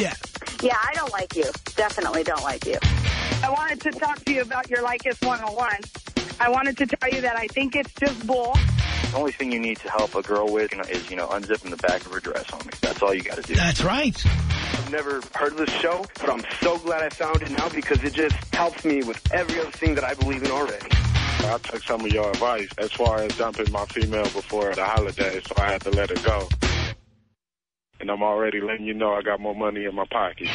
Yeah. Yeah, I don't like you. Definitely don't like you. I wanted to talk to you about your Leykis 101. I wanted to tell you that I think it's just bull. The only thing you need to help a girl with you know, is, you know, unzipping the back of her dress, homie. That's all you got to do. That's right. I've never heard of this show, but I'm so glad I found it now because it just helps me with every other thing that I believe in already. I took some of your advice as far as dumping my female before the holidays, so I had to let her go. And I'm already letting you know I got more money in my pocket.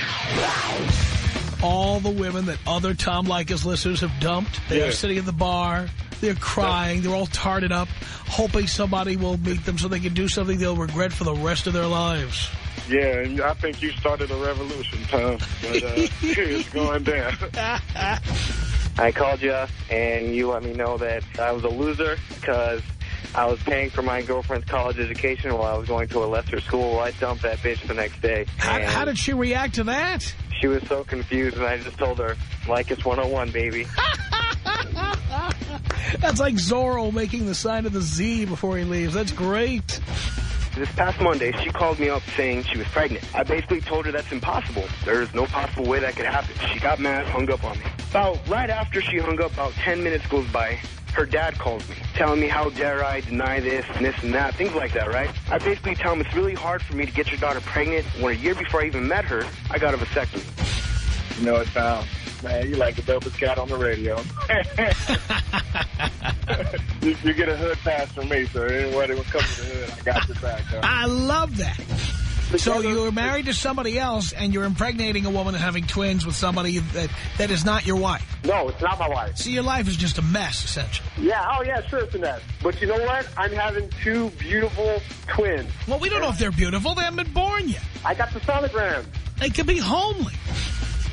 All the women that other Tom Leykis listeners have dumped, they Yeah. are sitting in the bar, they're crying, they're all tarted up, hoping somebody will meet them so they can do something they'll regret for the rest of their lives. Yeah, and I think you started a revolution, Tom. But uh, it's going down. I called you and you let me know that I was a loser because I was paying for my girlfriend's college education while I was going to a lesser school. I dumped that bitch the next day. How, how did she react to that? She was so confused, and I just told her, like it's 101, baby. That's like Zorro making the sign of the Z before he leaves. That's great. This past Monday, she called me up saying she was pregnant. I basically told her that's impossible. There's no possible way that could happen. She got mad, hung up on me. About right after she hung up, about 10 minutes goes by, her dad calls me, telling me how dare I deny this and this and that, things like that, right? I basically tell him it's really hard for me to get your daughter pregnant when a year before I even met her, I got a vasectomy. You know what, Tom? Man, you like the dopest cat on the radio. you, you get a hood pass from me, so anybody would come to the hood, I got your back. Huh? I love that. So you're married to somebody else and you're impregnating a woman and having twins with somebody that, that is not your wife. No, it's not my wife. See, your life is just a mess, essentially. Yeah, oh yeah, sure it's a mess. But you know what? I'm having two beautiful twins. Well, we don't know if they're beautiful. They haven't been born yet. I got the sonogram. They could be homely.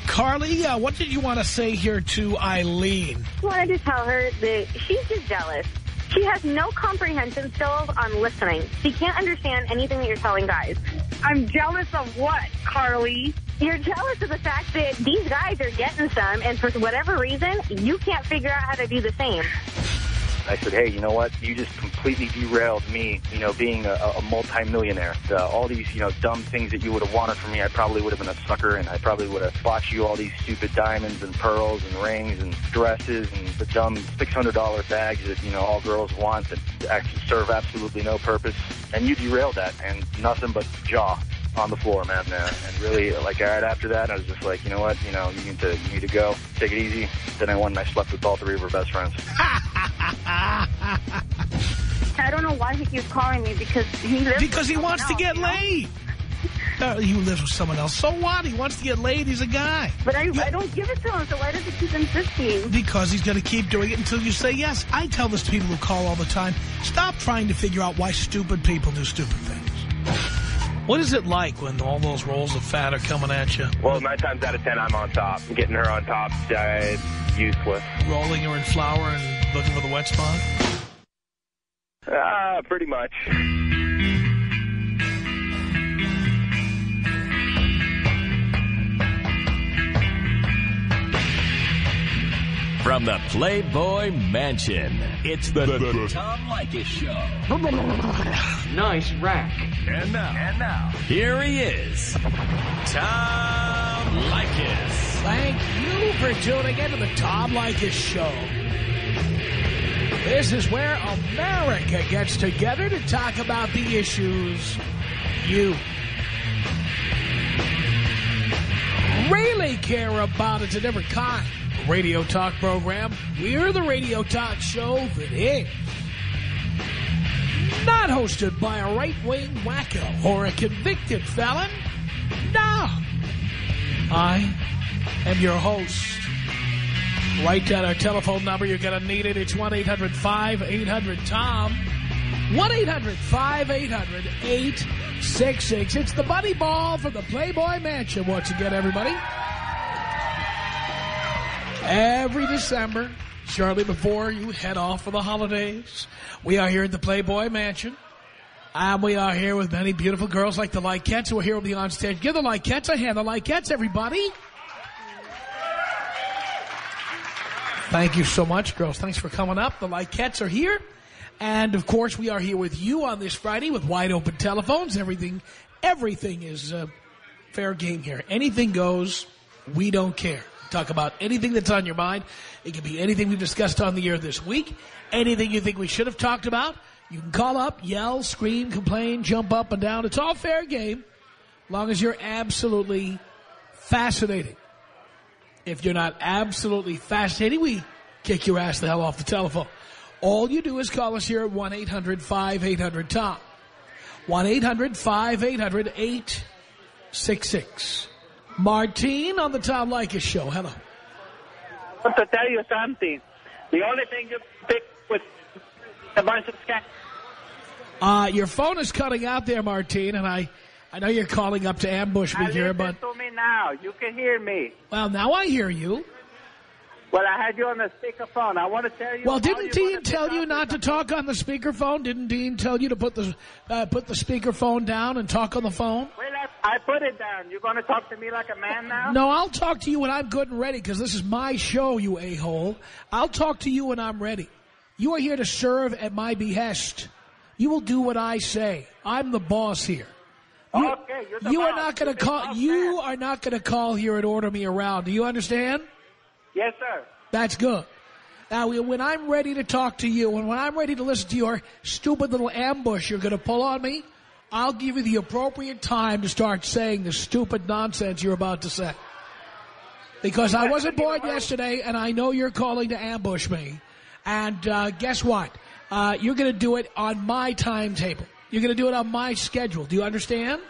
Carly, uh, what did you want to say here to Eileen? I wanted to tell her that she's just jealous. She has no comprehension skills on listening. She can't understand anything that you're telling guys. I'm jealous of what, Carly? You're jealous of the fact that these guys are getting some, and for whatever reason, you can't figure out how to do the same. I said, hey, you know what? You just completely derailed me, you know, being a, a multimillionaire. Uh, all these, you know, dumb things that you would have wanted from me, I probably would have been a sucker, and I probably would have bought you all these stupid diamonds and pearls and rings and dresses and the dumb $600 bags that, you know, all girls want that actually serve absolutely no purpose. And you derailed that, and nothing but jaw on the floor, man. Uh, and really, like right after that, I was just like, you know what? You know, you need to you need to go. Take it easy. Then I went and I slept with all three of her best friends. I don't know why he keeps calling me because he lives Because he with wants to get you know? laid. Uh, he lives with someone else. So what? He wants to get laid. He's a guy. But I, I don't give it to him, so why does he keep insisting? Because he's going to keep doing it until you say yes. I tell this to people who call all the time. Stop trying to figure out why stupid people do stupid things. What is it like when all those rolls of fat are coming at you? Well, nine times out of ten, I'm on top. Getting her on top, uh, useless. Rolling her in flour and looking for the wet spot? Ah, pretty much. From the Playboy Mansion, it's the, Tom Leykis Show. Nice rack. And now, and now, here he is, Tom Leykis. Thank you for tuning in to the Tom Leykis Show. This is where America gets together to talk about the issues you really care about. It's a different kind of radio talk program. We're the radio talk show that is not hosted by a right-wing wacko or a convicted felon. No. I am your host. Write down our telephone number. You're going to need it. It's 1-800-5800-TOM. 1-800-5800-866. It's the Bunny Ball from the Playboy Mansion once again, everybody. Every December, shortly before you head off for the holidays, we are here at the Playboy Mansion. And we are here with many beautiful girls like the Leykettes who are here with me on stage. Give the Leykettes a hand. The Leykettes, everybody. Thank you so much, girls. Thanks for coming up. The Leykettes are here. And, of course, we are here with you on this Friday with wide open telephones. Everything everything is uh, fair game here. Anything goes. We don't care. Talk about anything that's on your mind. It can be anything we've discussed on the air this week. Anything you think we should have talked about. You can call up, yell, scream, complain, jump up and down. It's all fair game. long as you're absolutely fascinating. If you're not absolutely fascinating, we kick your ass the hell off the telephone. All you do is call us here at 1-800-5800-TOM. 1-800-5800-866. Martine on the Tom Leykis show. Hello. I want to tell you something. The only thing you pick with a bunch of scam. Uh, your phone is cutting out there, Martine, and I, I know you're calling up to ambush me Now here, but to me now. You can hear me. well, now I hear you. Well, I had you on the speakerphone. I want to tell you. Well, didn't Dean tell you not to talk on the speakerphone? Didn't Dean tell you to put the uh, put the speakerphone down and talk on the phone? Well, I, I put it down. You're going to talk to me like a man now? No, I'll talk to you when I'm good and ready because this is my show, you a-hole. I'll talk to you when I'm ready. You are here to serve at my behest. You will do what I say. I'm the boss here. You, Okay, you're the you are not going to call. You man. are not going to call here and order me around. Do you understand? Yes, sir. That's good. Now, when I'm ready to talk to you and when I'm ready to listen to your stupid little ambush you're going to pull on me, I'll give you the appropriate time to start saying the stupid nonsense you're about to say. Because I wasn't born yesterday and I know you're calling to ambush me. And uh, guess what? Uh, you're going to do it on my timetable. You're going to do it on my schedule. Do you understand?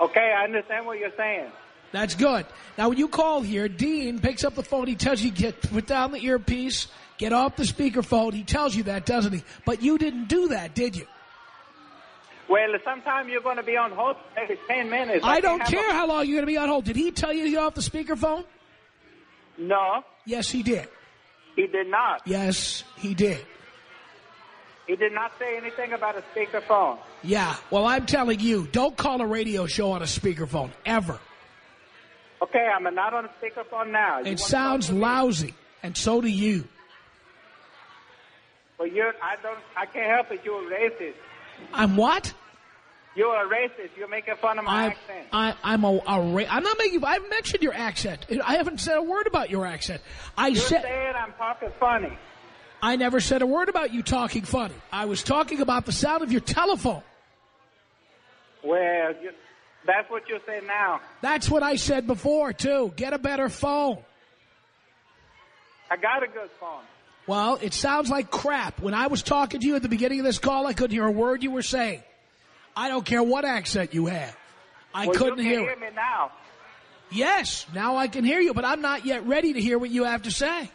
Okay, I understand what you're saying. That's good. Now, when you call here, Dean picks up the phone. He tells you get put down the earpiece, get off the speakerphone. He tells you that, doesn't he? But you didn't do that, did you? Well, sometime you're going to be on hold for maybe 10 minutes. I can don't care a- how long you're going to be on hold. Did he tell you to get off the speakerphone? No, Yes, he did. he did not. Yes, he did. He did not say anything about a speakerphone. Yeah. Well, I'm telling you, don't call a radio show on a speakerphone ever. Okay, I'm not on speakerphone now. You It sounds lousy, and so do you. Well, you're, I don't, I can't help it. You're a racist. I'm what? You're a racist. You're making fun of my I'm, accent. I, I'm a, a ra- I'm not making. I've mentioned your accent. I haven't said a word about your accent. I You're said saying I'm talking funny. I never said a word about you talking funny. I was talking about the sound of your telephone. Well, you, that's what you're saying now. That's what I said before too. Get a better phone. I got a good phone. Well, it sounds like crap. When I was talking to you at the beginning of this call, I couldn't hear a word you were saying. I don't care what accent you have. I well, couldn't you hear hear me now. Yes, now I can hear you, but I'm not yet ready to hear what you have to say.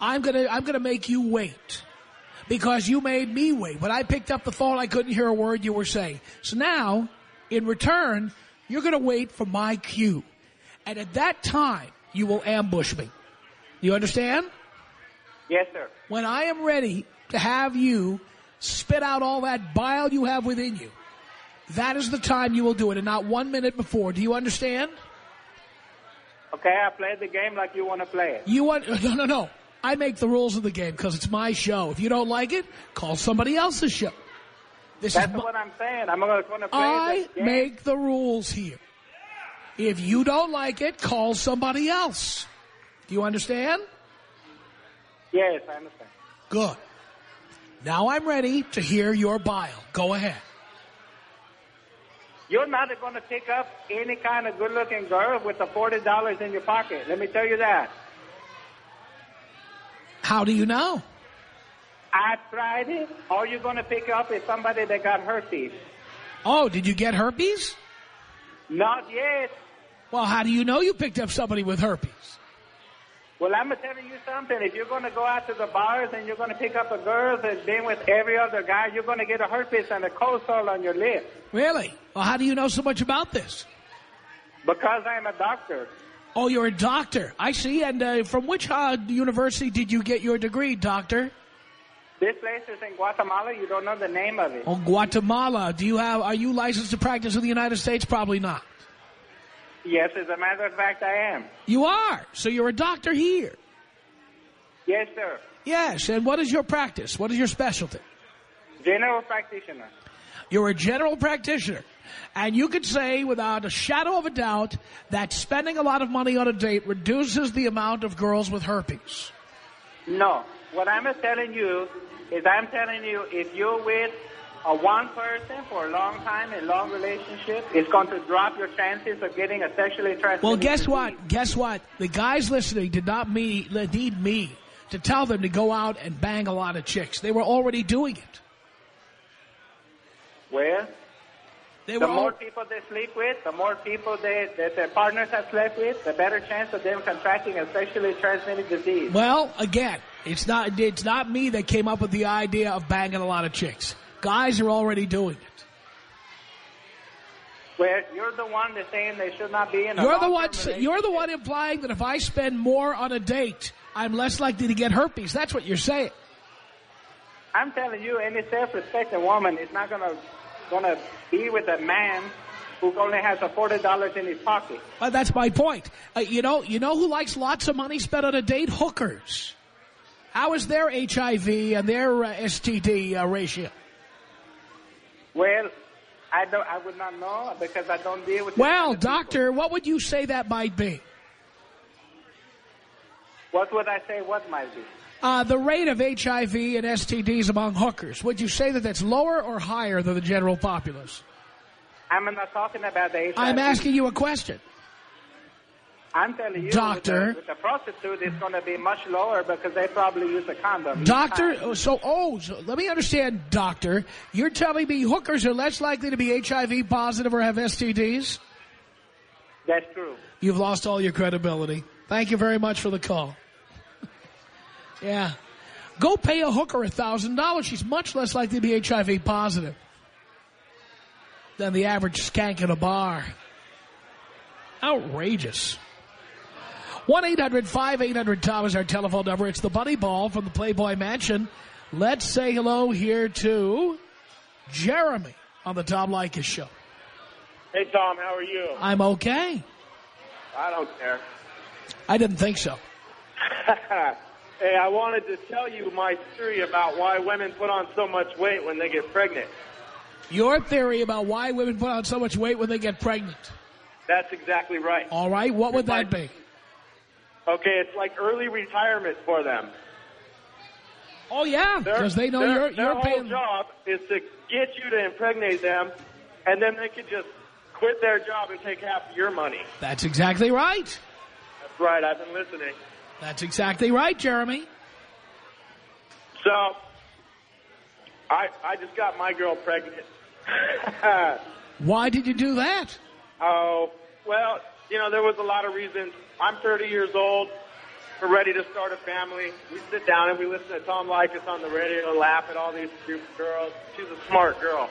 I'm gonna, I'm gonna make you wait. Because you made me wait. When I picked up the phone, I couldn't hear a word you were saying. So now, in return, you're gonna wait for my cue. And at that time, you will ambush me. You understand? Yes, sir. When I am ready to have you spit out all that bile you have within you, that is the time you will do it, and not one minute before. Do you understand? Okay, I played the game like you want to play it. You want no, no, no. I make the rules of the game because it's my show. If you don't like it, call somebody else's show. This That's is what I'm saying. I'm going to play I the make the rules here. If you don't like it, call somebody else. Do you understand? Yes, I understand. Good. Now I'm ready to hear your bile. Go ahead. You're not going to pick up any kind of good-looking girl with the forty dollars in your pocket. Let me tell you that. How do you know? I tried it. All you're going to pick up is somebody that got herpes. Oh, did you get herpes? Not yet. Well, how do you know you picked up somebody with herpes? Well, I'm going to tell you something. If you're going to go out to the bars and you're going to pick up a girl that's been with every other guy, you're going to get a herpes and a cold sore on your lip. Really? Well, how do you know so much about this? Because I'm a doctor. Oh, you're a doctor. I see. And uh, from which uh, university did you get your degree, doctor? This place is in Guatemala. You don't know the name of it. Oh, Guatemala. Do you have? Are you licensed to practice in the United States? Probably not. Yes, as a matter of fact, I am. You are. So you're a doctor here. Yes, sir. Yes. And what is your practice? What is your specialty? General practitioner. You're a general practitioner. And you could say without a shadow of a doubt that spending a lot of money on a date reduces the amount of girls with herpes. No. What I'm telling you is I'm telling you if you're with a one person for a long time, a long relationship, it's going to drop your chances of getting a sexually transmitted Well, guess disease. what? Guess what? The guys listening did not me, need me to tell them to go out and bang a lot of chicks. They were already doing it. Well, They the were more people they sleep with, the more people they, that their partners have slept with, the better chance of them contracting a sexually transmitted disease. Well, again, it's not it's not me that came up with the idea of banging a lot of chicks. Guys are already doing it. Where you're the one that's saying they should not be in a You're the one. You're the one implying that if I spend more on a date, I'm less likely to get herpes. That's what you're saying. I'm telling you, any self-respecting woman is not gonna gonna be with a man who only has a forty dollars in his pocket. But that's my point. Uh, you know, you know who likes lots of money spent on a date? Hookers. How is their HIV and their uh, STD uh, ratio? Well, I don't. I would not know because I don't deal with. Well, kind of people. doctor, what would you say that might be? What would I say? What might be? Uh, the rate of HIV and STDs among hookers. Would you say that that's lower or higher than the general populace? I'm not talking about the HIV. I'm asking you a question. I'm telling you, Doctor. with the prostitute, it's going to be much lower because they probably use a condom. Doctor, oh, so, oh, so let me understand, doctor. You're telling me hookers are less likely to be HIV positive or have STDs? That's true. You've lost all your credibility. Thank you very much for the call. yeah. Go pay a hooker a $1,000. She's much less likely to be HIV positive than the average skank in a bar. Outrageous. 1-800-5800-TOM is our telephone number. It's the Bunny Ball from the Playboy Mansion. Let's say hello here to Jeremy on the Tom Leykis Show. Hey, Tom, how are you? I'm okay. I don't care. I didn't think so. hey, I wanted to tell you my theory about why women put on so much weight when they get pregnant. Your theory about why women put on so much weight when they get pregnant. That's exactly right. All right, what would that be? Okay, it's like early retirement for them. Oh, yeah, because they know their, you're, you're whole paying... job is to get you to impregnate them, and then they could just quit their job and take half of your money. That's exactly right. That's right. I've been listening. That's exactly right, Jeremy. So, I I just got my girl pregnant. Why did you do that? Oh, well, you know, there was a lot of reasons. I'm 30 years old. We're ready to start a family. We sit down and we listen to Tom Leykis on the radio and laugh at all these stupid girls. She's a smart girl.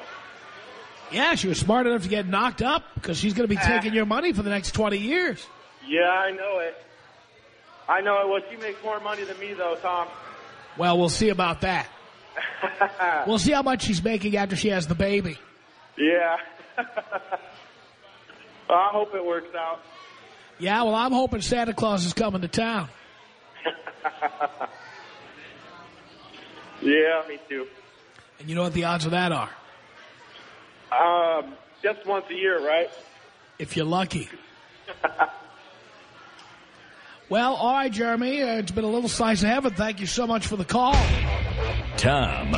Yeah, she was smart enough to get knocked up because she's going to be ah. taking your money for the next 20 years. Yeah, I know it. I know it. Well, she makes more money than me, though, Tom. Well, we'll see about that. We'll see how much she's making after she has the baby. Yeah. I hope it works out. Yeah, well, I'm hoping Santa Claus is coming to town. Yeah, me too. And you know what the odds of that are? Um, just once a year, right? If you're lucky. Well, all right, Jeremy. Uh, it's been a little slice of heaven. Thank you so much for the call. Tom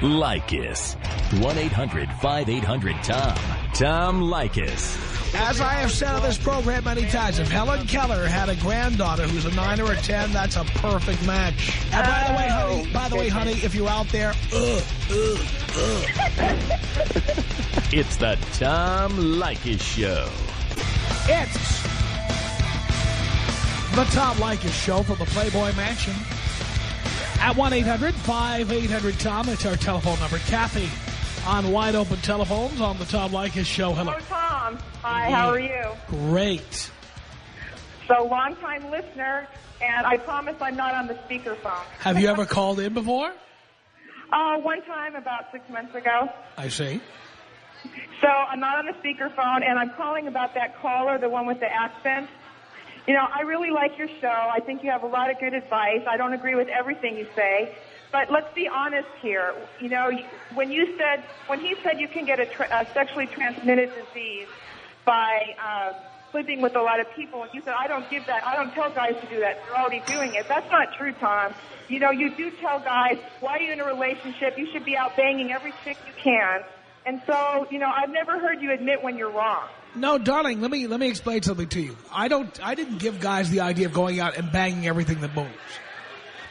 Leykis. 1-800-5800-TOM. Tom Leykis. As I have said on this program many times, if Helen Keller had a granddaughter who's a 9 or a 10, that's a perfect match. And by the way, honey, by the way, honey, if you're out there, uh, uh, uh. It's the Tom Leykis Show. It's the Tom Leykis Show from the Playboy Mansion. At 1-800-5800-TOM, it's our telephone number. Kathy on Wide Open Telephones on the Tom Leykis Show. Hello. Hello, Tom. Hi, how are you? Great. So, long-time listener, and I promise I'm not on the speakerphone. Have you ever called in before? Uh, one time, about six months ago. I see. So, I'm not on the speakerphone, and I'm calling about that caller, the one with the accent. You know, I really like your show. I think you have a lot of good advice. I don't agree with everything you say, but let's be honest here. You know, when you said, when he said you can get a, tra- a sexually transmitted disease by uh, sleeping with a lot of people, and you said, I don't give that, I don't tell guys to do that. They're already doing it. That's not true, Tom. You know, you do tell guys, why are you in a relationship? You should be out banging every chick you can. And so, you know, I've never heard you admit when you're wrong. No, darling, let me let me explain something to you. I don't I didn't give guys the idea of going out and banging everything that moves.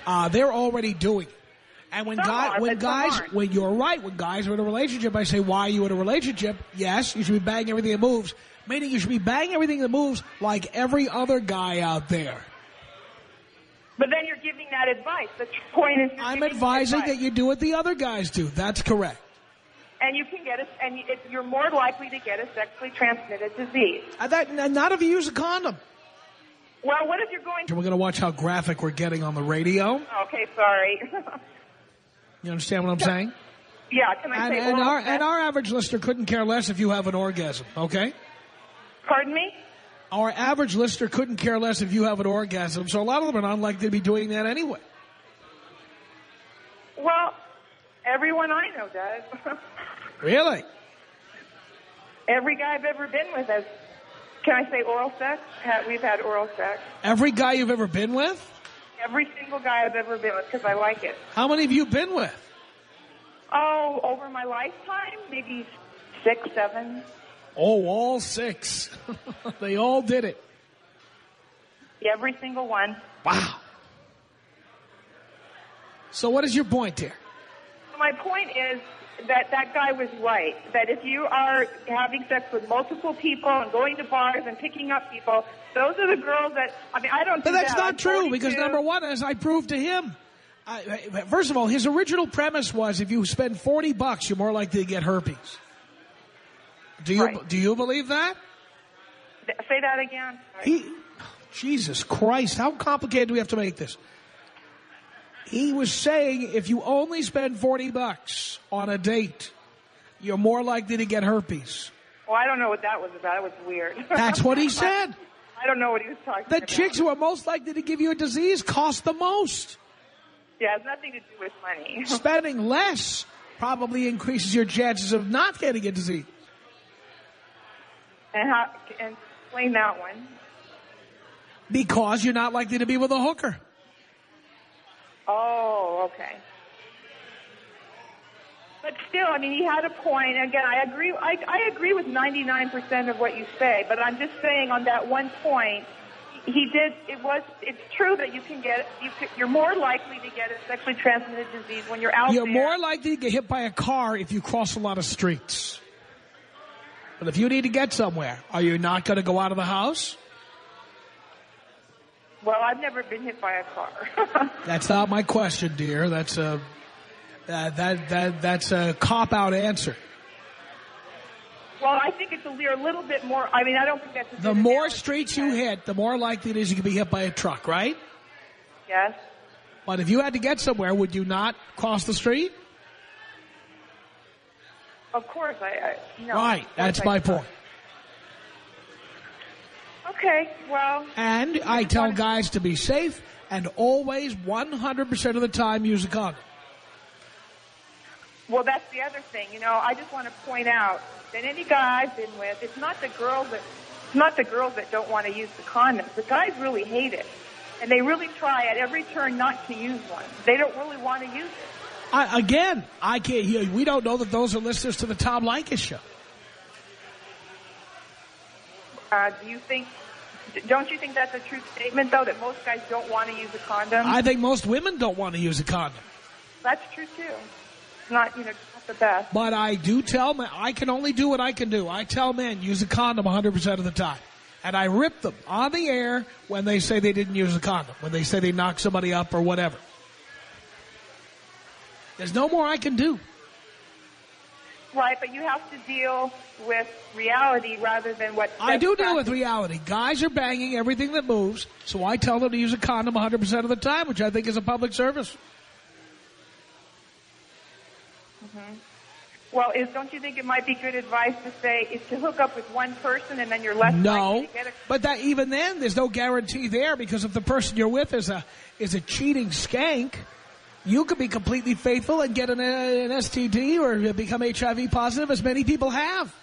Uh, they're already doing it. And when guys when guys when you're right, when guys are in a relationship, I say, Why are you in a relationship? Yes, you should be banging everything that moves. Meaning you should be banging everything that moves like every other guy out there. But then you're giving that advice. The point is, I'm advising advice. that you do what the other guys do. That's correct. and you can get a, and you're more likely to get a sexually transmitted disease. That, not if you use a condom. Well, what if you're going? We're going to watch how graphic we're getting on the radio. Okay, sorry. You understand what I'm saying? yeah, can I And, say and our and our average listener couldn't care less if you have an orgasm. Okay. Pardon me? Our average listener couldn't care less if you have an orgasm. So a lot of them are not likely to be doing that anyway. Well, everyone I know does. Really? Every guy I've ever been with has. Can I say oral sex? We've had oral sex. Every guy you've ever been with? Every single guy I've ever been with because I like it. How many have you been with? Oh, over my lifetime, maybe six, seven. Oh, all six. they all did it. Every single one. Wow. So what is your point here? My point is that that guy was right. That if you are having sex with multiple people and going to bars and picking up people, those are the girls that, I mean, I don't But do that's that. I'm not true because number one, as I proved to him, I, first of all, his original premise was if you spend 40 bucks, you're more likely to get herpes. Do you, Right. do you believe that? Th- Say that again. He, Jesus Christ, how complicated do we have to make this? He was saying if you only spend 40 bucks on a date, you're more likely to get herpes. Well, I don't know what that was about. It was weird. That's what he said. I don't know what he was talking The about. chicks who are most likely to give you a disease cost the most. Yeah, it has nothing to do with money. Spending less probably increases your chances of not getting a disease. and how? And explain that one. Because you're not likely to be with a hooker. Oh, okay. But still, I mean, he had a point. Again, I agree. I, I agree with 99% of what you say, but I'm just saying on that one point, he did. It was. It's true that you can get. You could, you're more likely to get a sexually transmitted disease when you're out You're there. more likely to get hit by a car if you cross a lot of streets. But if you need to get somewhere, are you not going to go out of the house? Well, I've never been hit by a car. That's not my question, dear. That's a uh, that that that's a cop out answer. well, I think it's a, a little bit more. I mean, I don't think that's a The more streets you hit, the more likely it is you can be hit by a truck, right? Yes. But if you had to get somewhere, would you not cross the street? Of course, I. I no, right. That's my point. Okay. Well. And I tell guys to be safe and always 100% of the time use a condom. Well, that's the other thing. You know, I just want to point out that any guy I've been with, it's not the girls that, it's not the girls that don't want to use the condoms. The guys really hate it, and they really try at every turn not to use one. They don't really want to use it. I, again, I can't hear. You. We don't know that those are listeners to the Tom Leykis show. Uh, do you think? Don't you think that's a true statement, though, that most guys don't want to use a condom? I think most women don't want to use a condom. that's true too. It's not, you know, not the best. But I do tell men, I can only do what I can do. I tell men use a condom 100% of the time. And I rip them on the air when they say they didn't use a condom, when they say they knocked somebody up or whatever. There's no more I can do. Right, but you have to deal with reality rather than what. I do deal with reality. Guys are banging everything that moves, so I tell them to use a condom 100% of the time, which I think is a public service. Mhm. Well, is don't you think it might be good advice to say is to hook up with one person and then you're less likely to get a but that even then, there's no guarantee there because if the person you're with is a is a cheating skank, You could be completely faithful and get an, uh, an STD or become HIV positive, as many people have.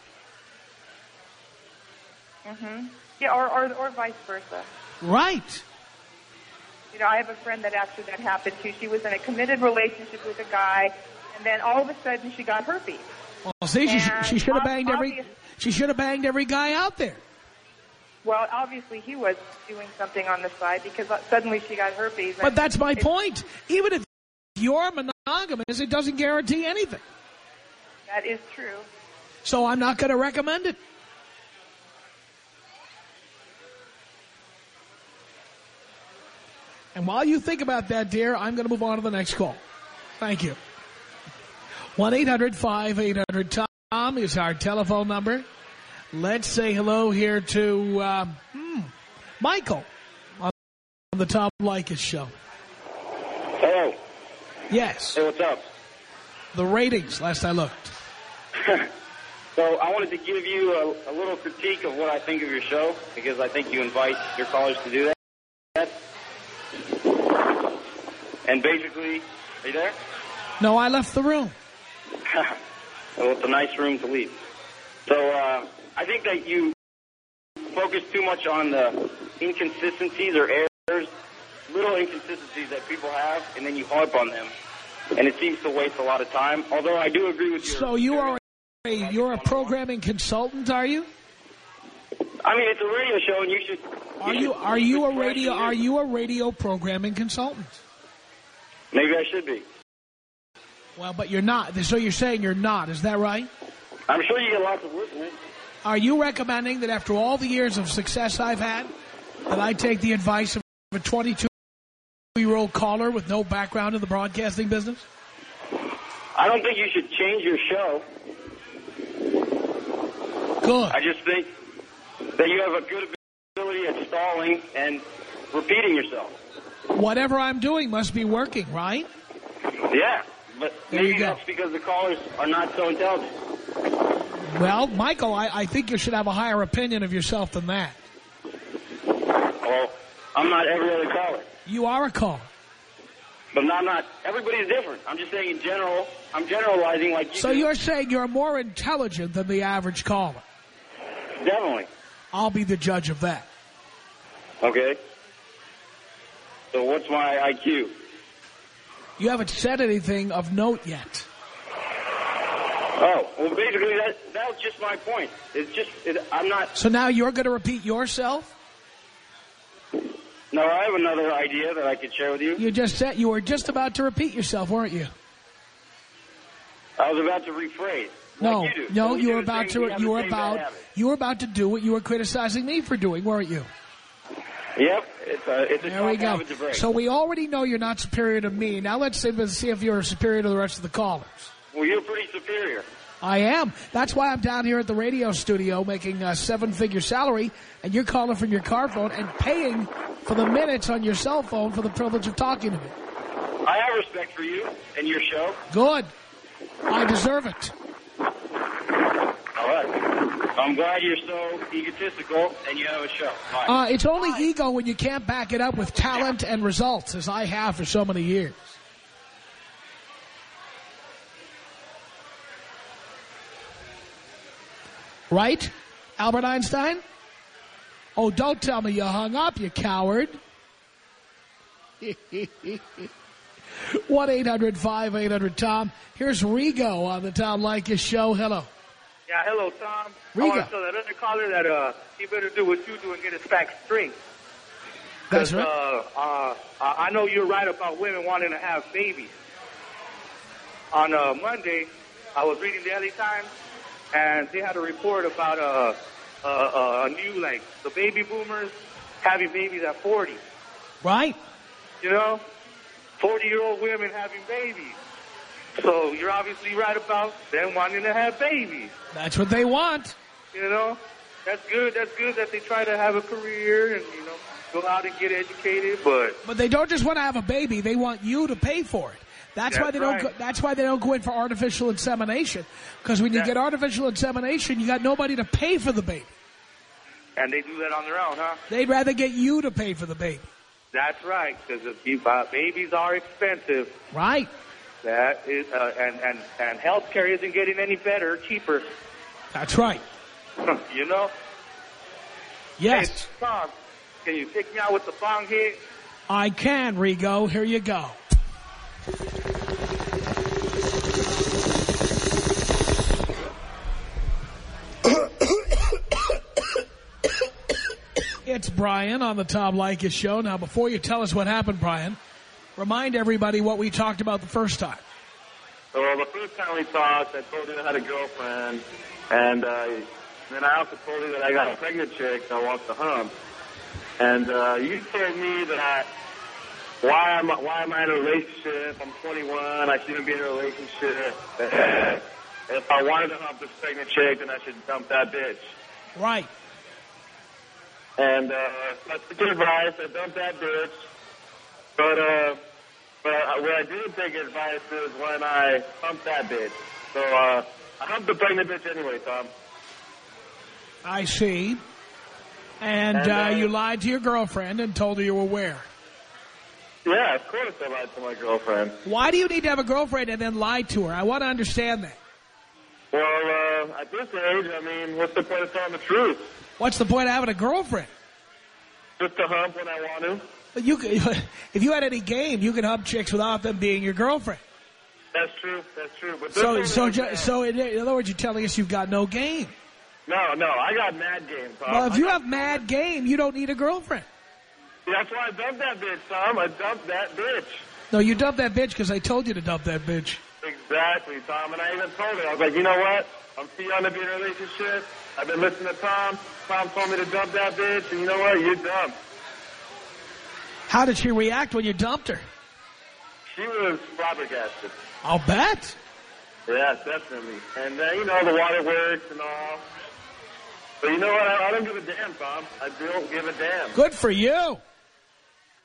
Mm-hmm. Yeah, or, or or vice versa. Right. You know, I have a friend that after that happened to, she was in a committed relationship with a guy, and then all of a sudden she got herpes. Well, see, she, she should have banged every she should have banged every guy out there. Well, obviously he was doing something on the side because suddenly she got herpes. But that's my point. Even if you're monogamous, it doesn't guarantee anything. That is true. So I'm not going to recommend it. And while you think about that, dear, I'm going to move on to the next call. Thank you. 1-800-5800-TOM is our telephone number. Let's say hello here to um, hmm, Michael on the Tom Leykis show. Hello. Yes. Hey, what's up? The ratings, last I looked. So I wanted to give you a, a little critique of what I think of your show because I think you invite your callers to do that. And basically, are you there? No, I left the room. well, it's a nice room to leave. So uh, I think that you focus too much on the inconsistencies or errors, little inconsistencies that people have, and then you harp on them. And it seems to waste a lot of time. Although I do agree with you. So you are a, you're a programming consultant, are you? I mean, it's a radio show, and you should. Are you are you a radio are you a radio programming consultant? Maybe I should be. Well, but you're not. So you're saying you're not. Is that right? I'm sure you get lots of listeners. Are you recommending that after all the years of success I've had, that I take the advice of a 22-year-old caller with no background in the broadcasting business? I don't think you should change your show. Good. I just think that you have a good ability at stalling and repeating yourself. Whatever I'm doing must be working, right? Yeah, but There maybe that's because the callers are not so intelligent. Well, Michael, I, I think you should have a higher opinion of yourself than that. Well, I'm not every other caller. You are a caller. But I'm not. Everybody's different. I'm just saying in general. I'm generalizing like you. So do. you're saying you're more intelligent than the average caller. definitely I'll be the judge of that. okay. So what's my IQ? You haven't said anything of note yet. Oh, well, basically that that was just my point. It's just it, I'm not. So now you're going to repeat yourself? No, I have another idea that I could share with you. You just said you were just about to repeat yourself, weren't you? I was about to rephrase. No, like you do. no, So you were about to you were about you were about to do what you were criticizing me for doing, weren't you? Yep, it's a it's a There we go. to break. So we already know you're not superior to me. Now let's see, let's see if you're superior to the rest of the callers. well, you're pretty superior. I am. That's why I'm down here at the radio studio making a seven-figure salary, and you're calling from your car phone and paying for the minutes on your cell phone for the privilege of talking to me. I have respect for you and your show. Good. I deserve it. All right. I'm glad you're so egotistical and you have a show. Bye. Uh, it's only ego when you can't back it up with talent and results, as I have for so many years. Right, Albert Einstein? Oh, don't tell me you hung up, you coward. 1-800-5800-TOM. Here's Rigo on the Tom Leykis show. Hello. Yeah, hello, Tom. Rigo. I want to tell that other caller that uh, he better do what you do and get his facts straight. That's right. Uh, uh, I know you're right about women wanting to have babies. On uh, Monday, I was reading the LA Times, and they had a report about uh, uh, uh, a new, like, the baby boomers having babies at 40. Right. You know? 40-year-old women having babies. So you're obviously right about them wanting to have babies. That's what they want. You know, that's good. That's good that they try to have a career and you know go out and get educated. But But they don't just want to have a baby; they want you to pay for it. That's, why That's they don't. Go, that's why they don't go in for artificial insemination. Because when you Yeah. get artificial insemination, you got nobody to pay for the baby. and they do that on their own, huh? They'd rather get you to pay for the baby. That's right, because if you uh, babies are expensive. Right. That is, uh, and and and healthcare isn't getting any better, cheaper. That's right. you know. Yes. Hey, Tom, can you take me out with the bong hit? I can, Rigo. Here you go. It's Brian on the Tom Leykis show. Now, before you tell us what happened, Brian, remind everybody what we talked about the first time. Well, the first time we talked, I told you I had a girlfriend, and uh, then I also told you that I got a pregnant chick that wants to hump. And uh, you told me that why am I, why am I in a relationship? I'm 21. I shouldn't be in a relationship. If I wanted to hump this pregnant chick, then I should dump that bitch. Right. And uh, I took your advice. I dumped that bitch. But uh, but where I didn't take advice is when I humped that bitch. So uh, I humped the pregnant bitch anyway, Tom. I see. And, And, uh, uh, you lied to your girlfriend and told her you were where? Yeah, of course I lied to my girlfriend. Why do you need to have a girlfriend and then lie to her? I want to understand that. Well, uh, at this age, I mean, what's the point of telling the truth? What's the point of having a girlfriend? Just to hump when I want to. But you, if you had any game, you could hump chicks without them being your girlfriend. That's true. That's true. But So, so, so in, in other words, you're telling us you've got no game. no, no, I got mad game, Tom. Well, if I you have mad game, you don't need a girlfriend. That's why I dumped that bitch, Tom. I dumped that bitch. No, you dump that bitch because I told you to dump that bitch. Exactly, Tom. And I even told her, I was like, you know what? I'm too young to be in a relationship. I've been listening to Tom. Tom told me to dump that bitch, and you know what? You're dumb. How did she react when you dumped her? She was flabbergasted. I'll bet. Yeah, definitely. And, uh, you know, the water works and all. But you know what? I, I don't give a damn, Tom. I don't give a damn. Good for you.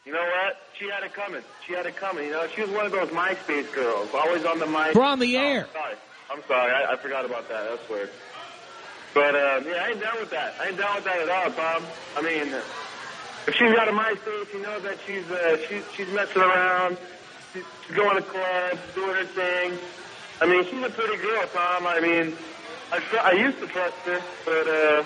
You know what? She had it coming. She had it coming. You know, she was one of those MySpace girls, always on the mic. We're on the air. Oh, sorry. I'm sorry. I, I forgot about that. That's weird. But, uh, yeah, I ain't down with that. I ain't down with that at all, Tom. I mean, if she's got a MySpace, you know that she's, uh, she's, she's messing around. She's, she's going to clubs, doing her thing. I mean, she's a pretty girl, Tom. I mean, I, I used to trust her, but, uh,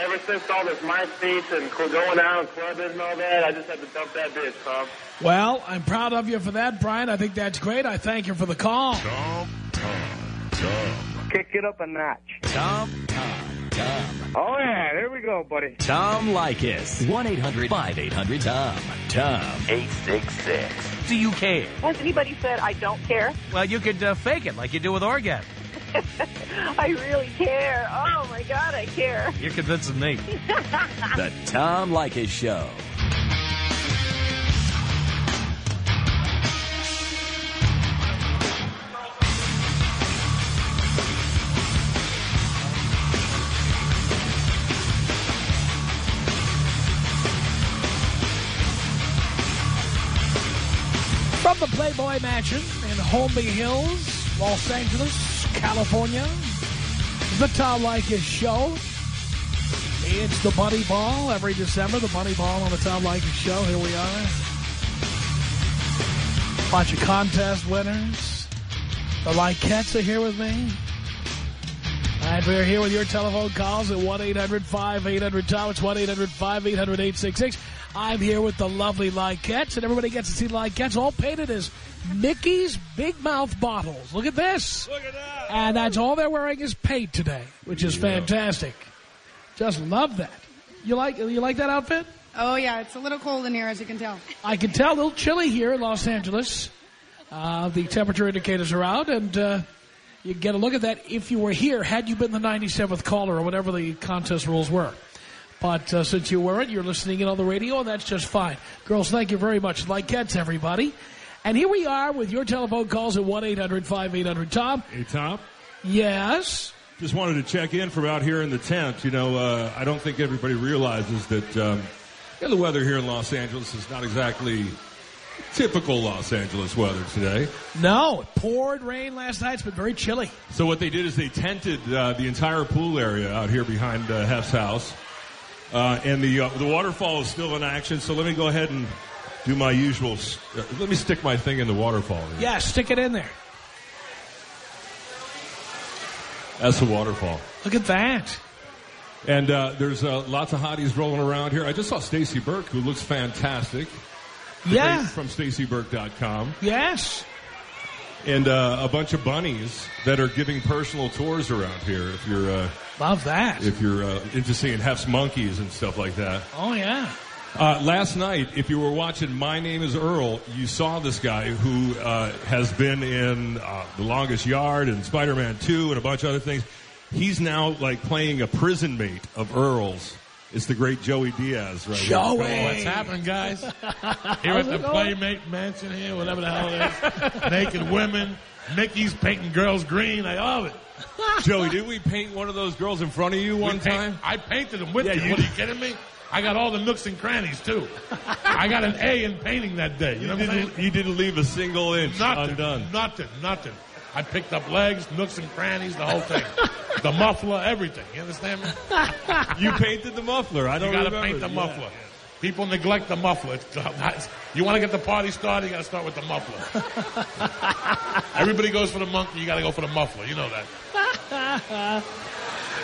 ever since all this MySpace and going out and clubbing and all that, I just had to dump that bitch, Tom. Well, I'm proud of you for that, Brian. I think that's great. I thank you for the call. Tom, Tom, Tom. Kick it up a notch. Tom, Tom, Tom. Oh, yeah, there we go, buddy. Tom Leykis. 1-800-5800-TOM. Tom. 866. Do you care? Has anybody said I don't care? Well, you could uh, fake it like you do with orgasm. I really care. Oh my God, I care. You're convincing me. The Tom Leykis Show. From the Playboy Mansion in Holmby Hills, Los Angeles, California, the Tom Leykis Show. It's the Bunny Ball every December, the Bunny Ball on the Tom Leykis Show. Here we are. Bunch of contest winners. The Leykettes are here with me. And we're here with your telephone calls at 1-800-5800-TOM. It's 1-800-5800-866. I'm here with the lovely Leykettes, and everybody gets to see Leykettes all painted as Mickey's Big Mouth bottles. Look at this. Look at that. And that's all they're wearing is paint today, which is fantastic. Just love that. You like you like that outfit? Oh, yeah, it's a little cold in here, as you can tell. I can tell a little chilly here in Los Angeles. Uh, the temperature indicators are out, and uh, you get a look at that if you were here, had you been the 97th caller or whatever the contest rules were. But uh, since you weren't, you're listening in on the radio, and that's just fine. Girls, thank you very much. Leykettes, everybody. And here we are with your telephone calls at 1-800-5800-TOM. Hey, Tom. Yes? Just wanted to check in from out here in the tent. You know, uh, I don't think everybody realizes that um, you know, the weather here in Los Angeles is not exactly typical Los Angeles weather today. No, it poured rain last night. It's been very chilly. So what they did is they tented uh, the entire pool area out here behind uh, Hef's house. Uh, and the uh, the waterfall is still in action. So let me go ahead and do my usual. Uh, let me stick my thing in the waterfall. Here. Yeah, stick it in there. That's the waterfall. Look at that. And uh, there's uh, lots of hotties rolling around here. I just saw Stacy Burke, who looks fantastic. Yeah. From StacyBurke.com. Yes. And uh, a bunch of bunnies that are giving personal tours around here. If you're uh, Love that. if you're uh, into seeing Hef's monkeys and stuff like that. Oh, yeah. Uh, last night, if you were watching My Name is Earl, you saw this guy who uh, has been in uh, The Longest Yard and Spider-Man 2 and a bunch of other things. He's now like playing a prison mate of Earl's. It's the great Joey Diaz, right? here. What's happening, guys? Here at the? Playmate Mansion here, whatever the hell it is. Naked women. Mickey's painting girls green. I love it. Joey, didn't we paint one of those girls in front of you one paint- time? I painted them with Yeah, you. you What are you kidding me? I got all the nooks and crannies too. I got an A in painting that day. You know what I'm saying? You didn't leave a single inch Nothing, undone. nothing, nothing. I picked up legs, nooks and crannies, the whole thing. the muffler, everything. You understand me? You painted the muffler. I don't you gotta remember. paint the Yeah. muffler. People neglect the muffler. You want to get the party started, you got to start with the muffler. Everybody goes for the monkey, you got to go for the muffler. You know that.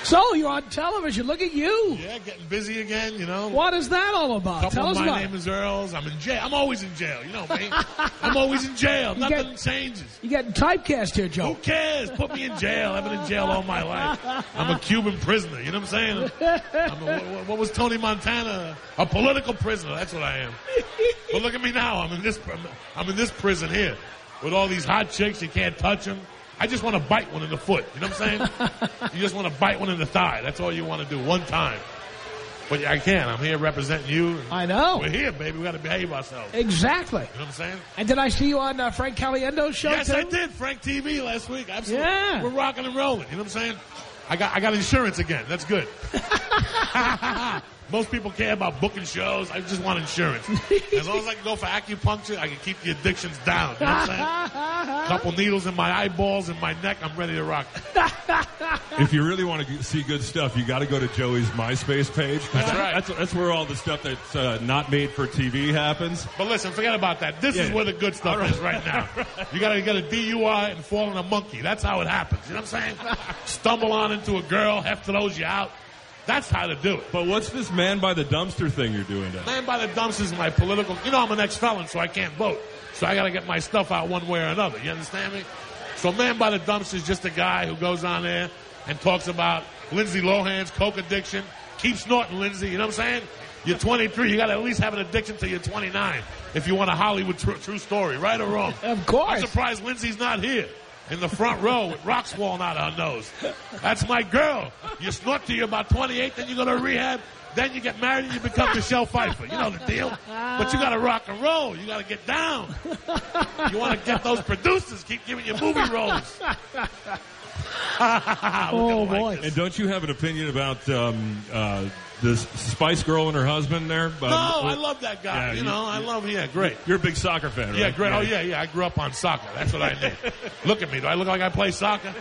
So, you're on television. Look at you. Yeah, getting busy again, you know. What is that all about? Couple Tell us my about name it. is Earls. I'm in jail. I'm always in jail. You know me. I'm always in jail. You Nothing get- changes. You're getting typecast here, Joe. Who cares? Put me in jail. I've been in jail all my life. I'm a Cuban prisoner. You know what I'm saying? I'm a, what, what was Tony Montana? A political prisoner. That's what I am. But look at me now. I'm in this. I'm in this prison here with all these hot chicks. You can't touch them. I just want to bite one in the foot. You know what I'm saying? you just want to bite one in the thigh. That's all you want to do one time. But I can't. I'm here representing you. I know. We're here, baby. We got to behave ourselves. Exactly. You know what I'm saying? And did I see you on uh, Frank Caliendo's show, Yes, too? I did. Frank TV last week. Absolutely. Yeah. We're rocking and rolling. You know what I'm saying? I got I got insurance again. That's good. Most people care about booking shows. I just want insurance. As long as I can go for acupuncture, I can keep the addictions down. You know what I'm saying? Couple needles in my eyeballs and my neck. I'm ready to rock. If you really want to see good stuff, you got to go to Joey's MySpace page. That's right. That's, that's where all the stuff that's uh, not made for TV happens. But listen, forget about that. This is Yeah. where the good stuff is right now. You gotta get a DUI and fall on a monkey. That's how it happens. You know what I'm saying? Stumble on into a girl, have to throws you out. That's how to do it. But what's this man by the dumpster thing you're doing now? Man by the dumpster is my political. You know, I'm an ex-felon, so I can't vote. So I got to get my stuff out one way or another. You understand me? So man by the dumpster is just a guy who goes on there and talks about Lindsay Lohan's coke addiction. Keep snorting, Lindsay. You know what I'm saying? You're 23. You got to at least have an addiction till you're 29 if you want a Hollywood tr- true story, right or wrong. Of course. I'm surprised Lindsay's not here. In the front row with rocks falling out of her nose. That's my girl. You snort till you're about 28, then you go to rehab, then you get married and you become Michelle Pfeiffer. You know the deal. But you gotta rock and roll. You gotta get down. You wanna get those producers keep giving you movie roles. oh boy! And don't you have an opinion about um, uh, this Spice Girl and her husband there? No, I love that guy. Yeah, you you- know, I love, yeah, great. You're a big soccer fan, right? Yeah, great. Oh, yeah, yeah. I grew up on soccer. That's what I did. look at me. Do I look like I play soccer?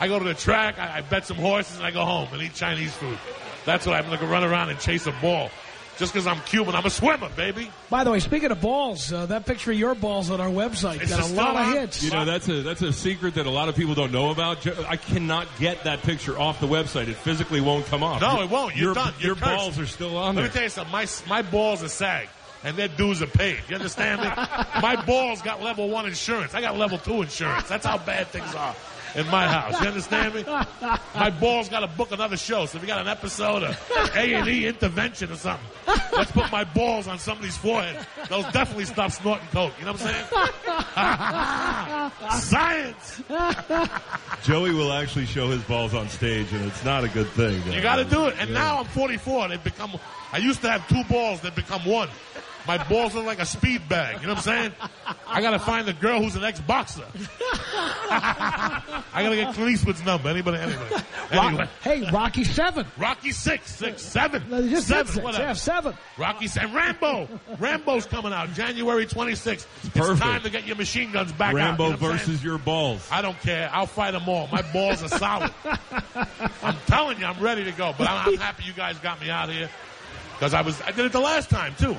I go to the track, I, I bet some horses, and I go home and eat Chinese food. That's what I'm going to run around and chase a ball. Just because I'm Cuban, I'm a swimmer, baby. By the way, speaking of balls, uh, that picture of your balls on our website It's got a still lot of hits. You know that's a that's a secret that a lot of people don't know about. I cannot get that picture off the website. It physically won't come off. No, it won't. You're your, done. You're your cursed. balls are still on Let there. me tell you something. My, my balls are sag, and their dues are paid. You understand me? my balls got level one insurance. I got level two insurance. That's how bad things are in my house. You understand me? My balls got to book another show. So if you got an episode of A and E intervention or something, let's put my balls on somebody's forehead. They'll definitely stop snorting coke. You know what I'm saying? Science. Joey will actually show his balls on stage, and it's not a good thing. You got to do it. And now I'm 44. They've become. I used to have two balls. They've become one. My balls look like a speed bag. You know what I'm saying? I got to find a girl who's an ex-boxer. I got to get Clint Eastwood's number. Anybody? Anybody? Anyway. Rock- hey, Rocky Seven. Rocky six, six, seven, No, they just said seven, six. whatever. Yeah, seven. Rocky and Rambo. Rambo's coming out January 26th. It's, perfect. time to get your machine guns back out. Rambo You know what I'm saying? versus your balls. I don't care. I'll fight them all. My balls are solid. I'm telling you, I'm ready to go. But I'm, I'm happy you guys got me out here. Because I was I did it the last time too,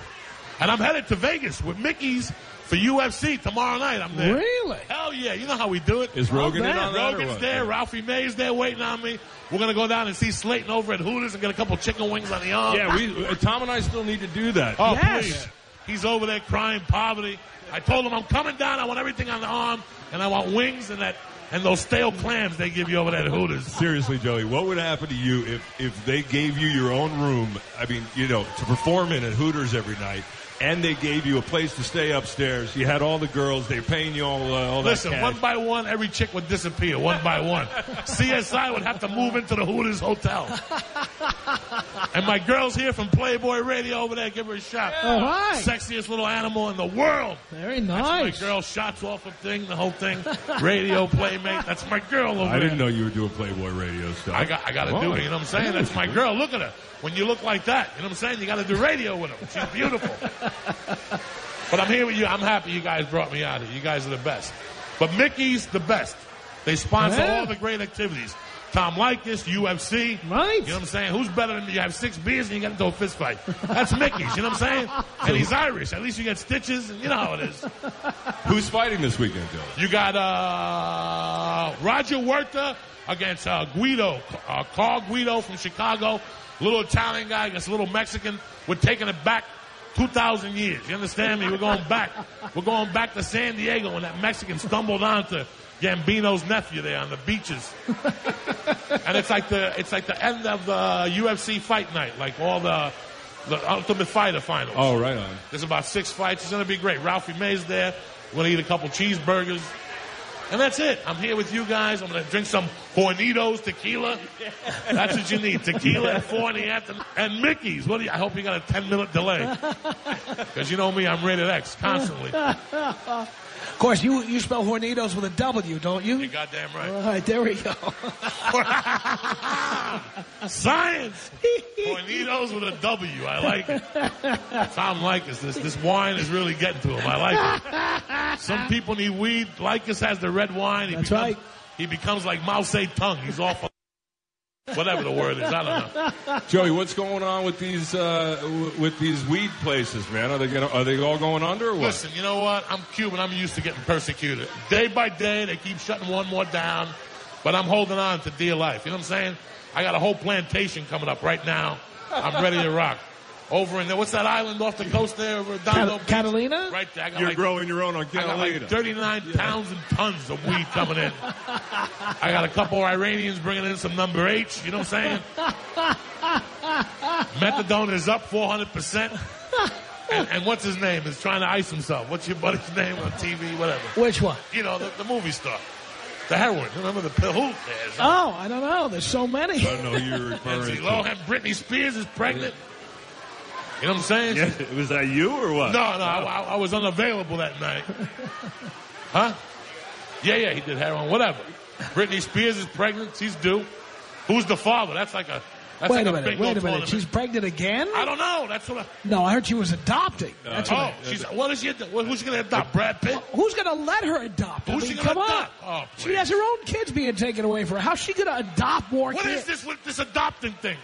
and I'm headed to Vegas with Mickey's for UFC tomorrow night. I'm there. Really? Hell yeah! You know how we do it. Is Rogan in on that Rogan's what? there. Ralphie May's there waiting on me. We're gonna go down and see Slayton over at Hooters and get a couple chicken wings on the arm. Yeah, we uh, Tom and I still need to do that. Oh, please. He's over there crying poverty. I told him I'm coming down. I want everything on the arm, and I want wings and that and those stale clams they give you over at Hooters. Seriously, Joey, what would happen to you if, if they gave you your own room? I mean, you know, to perform in at Hooters every night, and they gave you a place to stay upstairs. You had all the girls. They're paying you all, uh, all Listen, that one by one, every chick would disappear, one by one. CSI would have to move into the Hooters Hotel. And my girl's here from Playboy Radio over there. Give her a shot. Oh, hi. Sexiest little animal in the world. Very nice. That's nice. my girl. Shots off of thing, the whole thing. Radio playmate. That's my girl over I there. I didn't know you were doing Playboy radio stuff. I got, I got to do it. You know what I'm saying? That's my girl. Look at her. When you look like that, you know what I'm saying? You got to do radio with her. She's beautiful. but I'm here with you. I'm happy you guys brought me out here. You guys are the best. But Mickey's the best. They sponsor Yeah. all the great activities. Tom Leykis, UFC. Right. You know what I'm saying? Who's better than? You have six beers and you get into a fist fight. That's Mickey's. You know what I'm saying? And he's Irish. At least you get stitches. And you know how it is. Who's fighting this weekend, Joe? You got uh, Roger Huerta against uh, Guida, uh, Carl Guida from Chicago. Little Italian guy against a little Mexican. We're taking it back 2,000 years. You understand me? We're going back. We're going back to San Diego when that Mexican stumbled onto Gambino's nephew there on the beaches. and it's like the it's like the end of the UFC fight night, like all the the Ultimate Fighter finals. Oh, right on. There's about six fights. It's going to be great. Ralphie May's there. We're going to eat a couple cheeseburgers. And that's it. I'm here with you guys. I'm going to drink some Hornitos tequila. That's what you need. Tequila at four in the afternoon. And Mickey's. What do you, I hope you got a 10 minute delay. Because you know me, I'm rated X constantly. Of course, you you spell Hornitos with a W, don't you? You're goddamn right. All right, there we go. Science. Hornitos with a W. I like it. Tom Leykis. This this wine is really getting to him. I like it. Some people need weed. Leykis has the red wine. He That's becomes, right. He becomes like Mao Zedong. He's awful. Whatever the word is, I don't know. Joey, what's going on with these uh, w- with these weed places, man? Are they gonna, are they all going under or what? Listen, you know what? I'm Cuban. I'm used to getting persecuted. Day by day, they keep shutting one more down, but I'm holding on to dear life. You know what I'm saying? I got a whole plantation coming up right now. I'm ready to rock. Over in there, what's that island off the coast there? Redondo Cat- Beach? Catalina? Right there. I got You're like, growing your own on I got Catalina. like 39 pounds and tons of weed coming in. I got a couple Iranians bringing in some number H. You know what I'm saying? Methadone is up 400%. And, and what's his name? Is trying to ice himself. What's your buddy's name on TV? Whatever. Which one? You know, the, the movie star. The heroin. Remember the pill? Who cares? Oh, I don't know. There's so many. I don't know who you're referring Lindsay to. Lohan, Britney Spears is pregnant. You know what I'm saying? Yeah, was that you or what? No, no, I, I, I was unavailable that night. Huh? Yeah, yeah, he did heroin. Whatever. Britney Spears is pregnant. She's due. Who's the father? That's like a. That's wait like a minute. big Wait a minute. She's pregnant again? I don't know. That's what. I, No, I heard she was adopting. That's what oh, I- she's. What is she? What, who's she going to adopt? Brad Pitt? Who's going to let her adopt? Who's I mean, she gonna come adopt? on. Oh, she has her own kids being taken away from her. How's she going to adopt more What kids? is this with this adopting thing?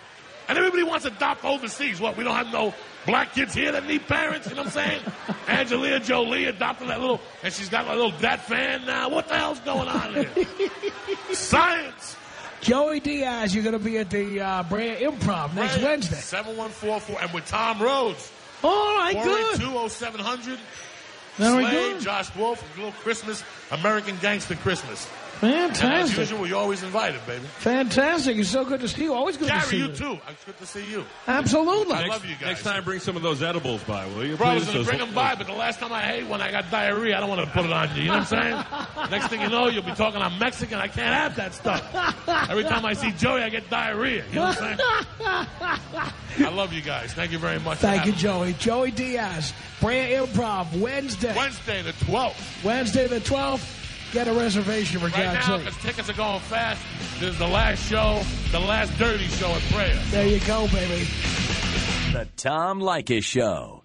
And everybody wants to adopt overseas. What? We don't have no black kids here that need parents. You know what I'm saying? Angelina Jolie adopting that little, and she's got a little dat fan now. What the hell's going on here? Science. Joey Diaz, you're going to be at the uh, Brea Improv next Right. Wednesday. 7144 and with Tom Rhodes. All right, good. 4820700. Very Slade, good. Josh Wolf, Little Christmas, American Gangster Christmas. And as Fantastic. usual, you're always invited, baby. Fantastic. It's so good to see you. Always good to see you you. too. It's good to see you. Absolutely. I love you guys. Next time, bring some of those edibles by, will you? Bro, I was please? going to bring them by, but the last time I ate one, I got diarrhea. I don't want to put it on you. You know what I'm saying? Next thing you know, you'll be talking I'm Mexican. I can't have that stuff. Every time I see Joey, I get diarrhea. You know what I'm saying? I love you guys. Thank you very much. Thank you, having me. Joey. Joey Diaz, Brea Improv, Wednesday. Wednesday the 12th. Wednesday the 12th. Get a reservation for Right God's now, sake. because tickets are going fast, this is the last show, the last dirty show at Prayer. There you go, baby. The Tom Leykis Show.